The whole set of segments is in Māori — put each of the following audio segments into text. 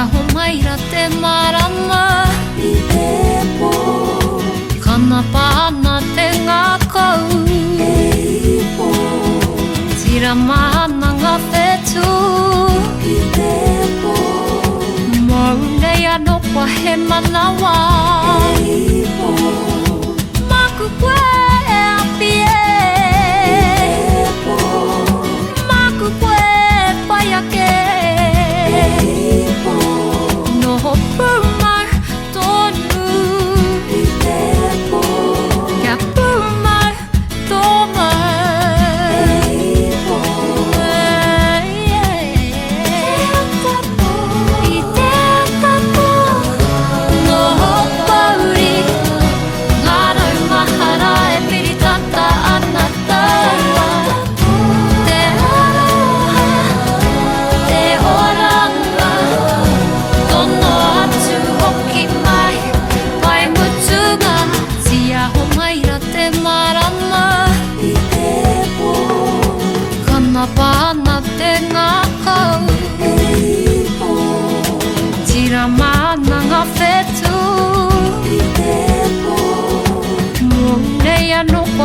aho mai ra te marama I te pō Kana pāna te ngā kau E i pō Tira mana ngā whetū I te pō Mau nei he manawa my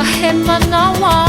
I hit my number